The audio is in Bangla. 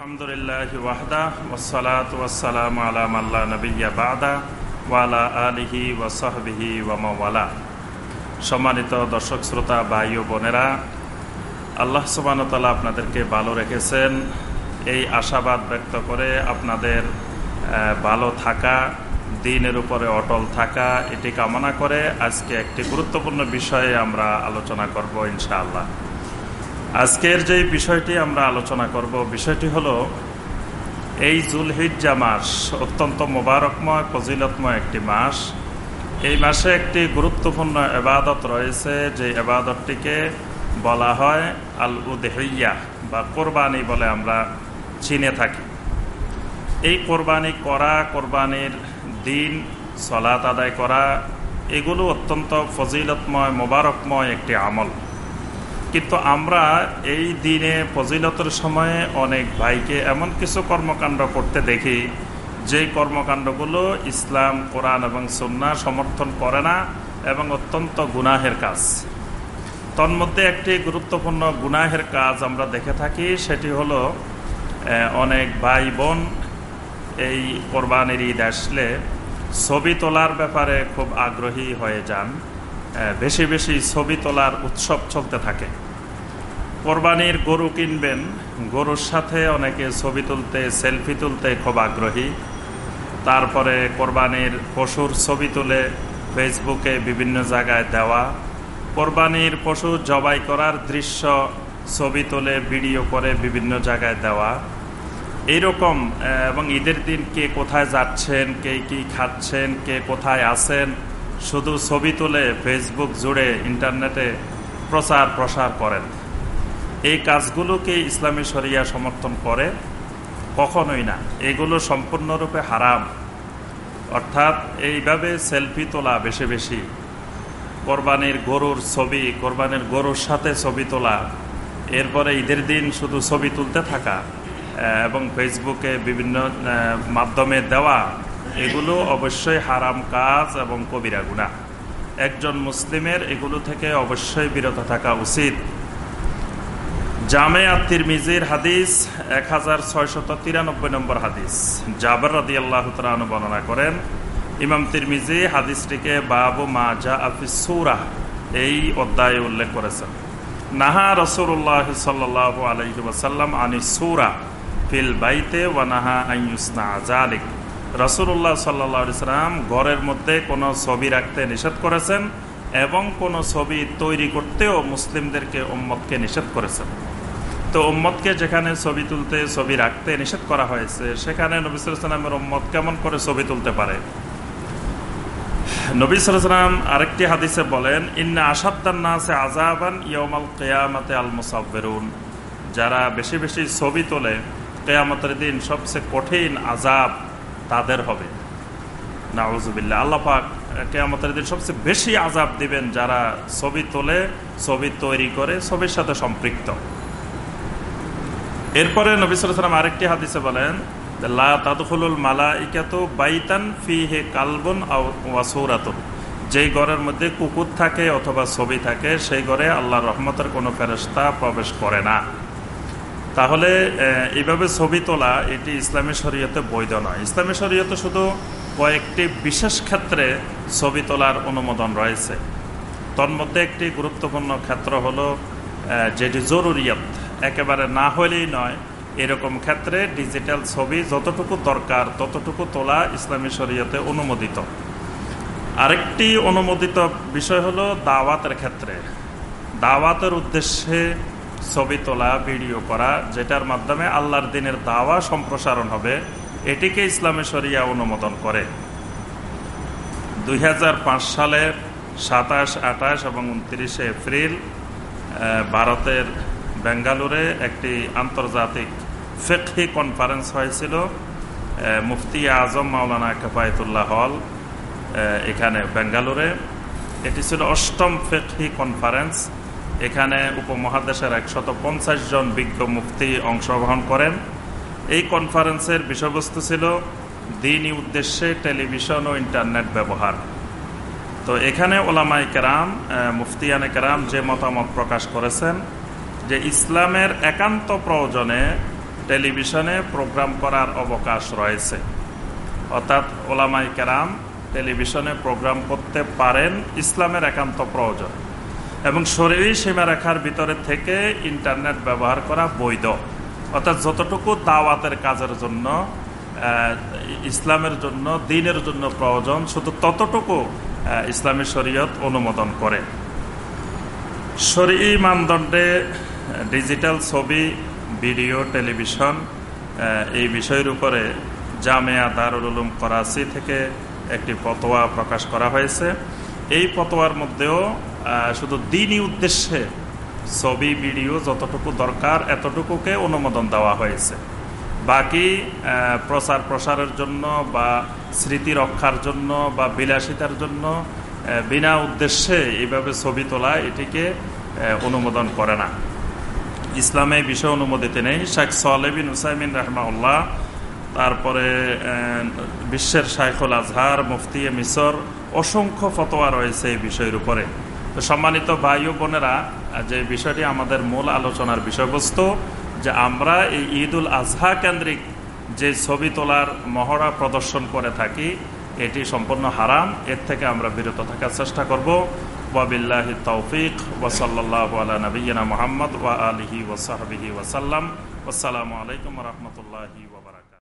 আলহামদুলিল্লাহ ওয়াহদা ওসালাত ওয়াসালাম আলাম আল্লাহ নবিয়া বাদা ওয়ালা আলিহি ওয়াসাহবিহি ওয়ামাওয়ালা সম্মানিত দর্শক, শ্রোতা, ভাই ও বোনেরা, আল্লাহ সুবানতালা আপনাদেরকে ভালো রেখেছেন। এই আশাবাদ ব্যক্ত করে আপনাদের ভালো থাকা, দিনের উপরে অটল থাকা, এটি কামনা করে আজকে একটি গুরুত্বপূর্ণ বিষয়ে আমরা আলোচনা করব ইনশাআল্লাহ। আজকের যে বিষয়টি আমরা আলোচনা করব, বিষয়টি হলো এই জুলহিজ্জা মাস অত্যন্ত মোবারকময়, ফজিলতময় একটি মাস। এই মাসে একটি গুরুত্বপূর্ণ এবাদত রয়েছে, যে এবাদতটিকে বলা হয় আল উদহিয়া বা কোরবানি বলে আমরা চিনে থাকি। এই কোরবানি করা, কোরবানির দিন, সলাত আদায় করা, এগুলো অত্যন্ত ফজিলতময়, মোবারকময় একটি আমল। কিন্তু আমরা এই দিনে ফজিলতের সময়ে অনেক ভাইকে এমন কিছু কর্মকাণ্ড করতে দেখি যে কর্মকাণ্ডগুলো ইসলাম, কোরআন এবং সন্না সমর্থন করে না এবং অত্যন্ত গুনাহের কাজ। তন্মধ্যে একটি গুরুত্বপূর্ণ গুনাহের কাজ আমরা দেখে থাকি, সেটি হলো অনেক ভাই বোন এই কোরবানির ঈদ আসলে ছবি তোলার ব্যাপারে খুব আগ্রহী হয়ে যান। বেশি বেশি ছবি তোলার উৎসব চলতে থাকে। কোরবানির গরু কিনবেন, গরুর সাথে অনেকে ছবি তুলতে, সেলফি তুলতে খুব আগ্রহী। তারপরে কোরবানির পশুর ছবি তুলে ফেসবুকে বিভিন্ন জায়গায় দেওয়া। কোরবানির পশু জবাই করার দৃশ্য ছবি তুলে, ভিডিও করে বিভিন্ন জায়গায় দেওয়া। এইরকম এবং ঈদের দিন কে কোথায় যাচ্ছেন, কে কি খাচ্ছেন, কে কোথায় আছেন শুধু ছবি তুলে ফেসবুক জুড়ে ইন্টারনেটে প্রচার প্রসার করেন। এই কাজগুলোকে ইসলামী শরিয়া সমর্থন করে? কখনোই না। এগুলো সম্পূর্ণরূপে হারাম। অর্থাৎ এইভাবে সেলফি তোলা বেশি বেশি। কোরবানির গরুর ছবি, কোরবানির গরুর সাথে ছবি তোলা। এরপরে ঈদের দিন শুধু ছবি তুলতে থাকা এবং ফেসবুকে বিভিন্ন মাধ্যমে দেওয়া এগুলো অবশ্যই হারাম কাজ এবং কবিরা গুণা একজন মুসলিমের এগুলো থেকে অবশ্যই বিরত থাকা উচিত। জামে আত্মির মিজির হাদিস এক হাজার ছয়শত তিরানব্বই নম্বর হাদিস। জাবর রাদি আল্লাহ তালু বর্ণনা করেন, ইমাম তিরমিজি হাদিসটিকে বাবু মা জা আফিস সৌরা এই অধ্যায়ে উল্লেখ করেছেন। নাহা রসুল্লাহ সাল্লাহ আলহি ওসাল্লাম আনি সৌরা ফিল বাইতে ওয়ানাহা আইসনা জালিক রসুল্লাহ সাল্লা সাল্লাম ঘরের মধ্যে কোনো ছবি রাখতে নিষেধ করেছেন এবং কোনো ছবি তৈরি করতেও মুসলিমদেরকে উম্মতকে নিষেধ করেছেন। তো উম্মতকে যেখানে ছবি তুলতে, ছবি রাখতে নিষেধ করা হয়েছে, সেখানে নবী সালামের উম্মত কেমন করে ছবি তুলতে পারে? নবী সালাম আরেকটি হাদিসে বলেন, ইন্না আসাদ্দান নাসে আজাবান ইয়মাল কেয়ামাতে আল মুসাফেরুন যারা বেশি বেশি ছবি তোলে, কেয়ামতের দিন সবচেয়ে কঠিন আজাব তাদের হবে। নাউজুবিল্লা আল্লাহ পাক কেয়ামতের দিন সবচেয়ে বেশি আজাব দিবেন যারা ছবি তোলে, ছবি তৈরি করে, ছবির সাথে সম্পৃক্ত। এরপরে নবিসাম আরেকটি হাদিসে বলেন মালা ইকাত বাইতান ফি হে কালবন ওয়াসৌরাতুন যেই ঘরের মধ্যে কুকুর থাকে অথবা ছবি থাকে, সেই ঘরে আল্লাহ রহমতের কোনো ফেরস্তা প্রবেশ করে না। তাহলে এইভাবে ছবি তোলা, এটি ইসলামী শরীয়তে বৈধ নয়। ইসলামী শরীয়তে শুধু কয়েকটি বিশেষ ক্ষেত্রে ছবি তোলার অনুমোদন রয়েছে। তন্মধ্যে একটি গুরুত্বপূর্ণ ক্ষেত্র হলো যেটি জরুরিয়ত। একেবারে না হলেই নয়, এরকম ক্ষেত্রে ডিজিটাল ছবি যতটুকু দরকার, ততটুকু তোলা ইসলামী শরীয়তে অনুমোদিত। আরেকটি অনুমোদিত বিষয় হলো দাওয়াতের ক্ষেত্রে। দাওয়াতের উদ্দেশ্যে ছবি তোলা, ভিডিও করা, যেটার মাধ্যমে আল্লাহর দিনের দাওয়া সম্প্রসারণ হবে, এটিকে ইসলামী শরিয়া অনুমোদন করে। দুই হাজার পাঁচ সালের সাতাশ, আঠাশ এবং উনত্রিশে এপ্রিল ভারতের বেঙ্গালুরে একটি আন্তর্জাতিক ফেকহি কনফারেন্স হয়েছিল মুফতি আজম মাওলানা কেফায়তুল্লাহ হল এখানে বেঙ্গালুরে। এটি ছিল অষ্টম ফেকহি কনফারেন্স। এখানে উপমহাদেশের একশত পঞ্চাশ জন বিজ্ঞ মুফতি অংশগ্রহণ করেন। এই কনফারেন্সের বিষয়বস্তু ছিল দিনই উদ্দেশ্যে টেলিভিশন ও ইন্টারনেট ব্যবহার। তো এখানে ওলামাই কেরাম মুফতিয়ানে কেরাম যে মতামত প্রকাশ করেছেন যে ইসলামের একান্ত প্রয়োজনে টেলিভিশনে প্রোগ্রাম করার অবকাশ রয়েছে। অর্থাৎ ওলামাই কেরাম টেলিভিশনে প্রোগ্রাম করতে পারেন ইসলামের একান্ত প্রয়োজন। এবং শরীরী সীমারেখার ভিতরে থেকে ইন্টারনেট ব্যবহার করা বৈধ। অর্থাৎ যতটুকু দাওয়াতের কাজের জন্য ইসলামের জন্য, দিনের জন্য প্রয়োজন, শুধু ততটুকু ইসলামী শরীয়ত অনুমোদন করে। শরীর মানদণ্ডে ডিজিটাল ছবি ভিডিও টেলিভিশন এই বিষয়ের উপরে জামেয়া দারুল উলুম করাচি থেকে একটি পতোয়া প্রকাশ করা হয়েছে। এই পতোয়ার মধ্যেও শুধু দিনই উদ্দেশ্যে ছবি, ভিডিও যতটুকু দরকার, এতটুকুকে অনুমোদন দেওয়া হয়েছে। বাকি প্রচার প্রসারের জন্য বা স্মৃতি রক্ষার জন্য বা বিলাসিতার জন্য বিনা উদ্দেশ্যে এইভাবে ছবি তোলা এটিকে অনুমোদন করে না। ইসলামে বিষয় অনুমোদিত নেই। শেখ সালেবিন হুসাইমিন রহমাউল্লাহ তারপরে বিশ্বের শাইখুল আজহার, মুফতি মিসর, অসংখ্য ফতোয়া রয়েছে এই বিষয়ের উপরে। তো সম্মানিত ভাই ও বোনেরা, যে বিষয়টি আমাদের মূল আলোচনার বিষয়বস্তু, যে আমরা এই ঈদ উল আজহা কেন্দ্রিক যে ছবি তোলার মহড়া প্রদর্শন করে থাকি, এটি সম্পূর্ণ হারাম। এর থেকে আমরা বিরত থাকার চেষ্টা করব। ওয়াবিল্লাহি তৌফিক ওসল্লাহ আলা নবীনা মোহাম্মদ ওয়া আলহি ওসাহাবিহি ওসাল্লাম আসসালামু আলাইকুম রহমতুল্লাহি